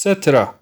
Setra